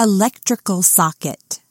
electrical socket.